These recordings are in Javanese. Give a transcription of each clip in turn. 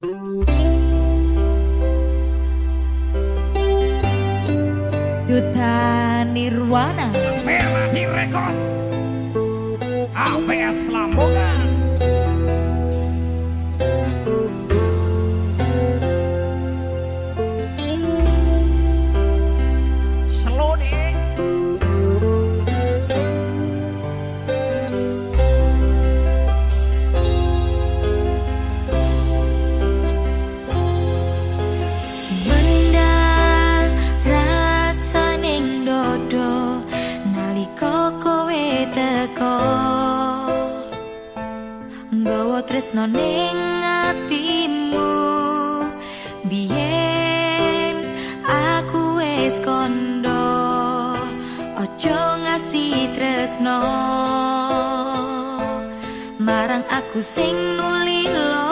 Duta Nirwana. Merah Direkod APS Lamongan. Tresno ning atimu biyen aku wis kondo. Ojo ngasih tresno. Marang aku sing nuli loro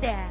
there.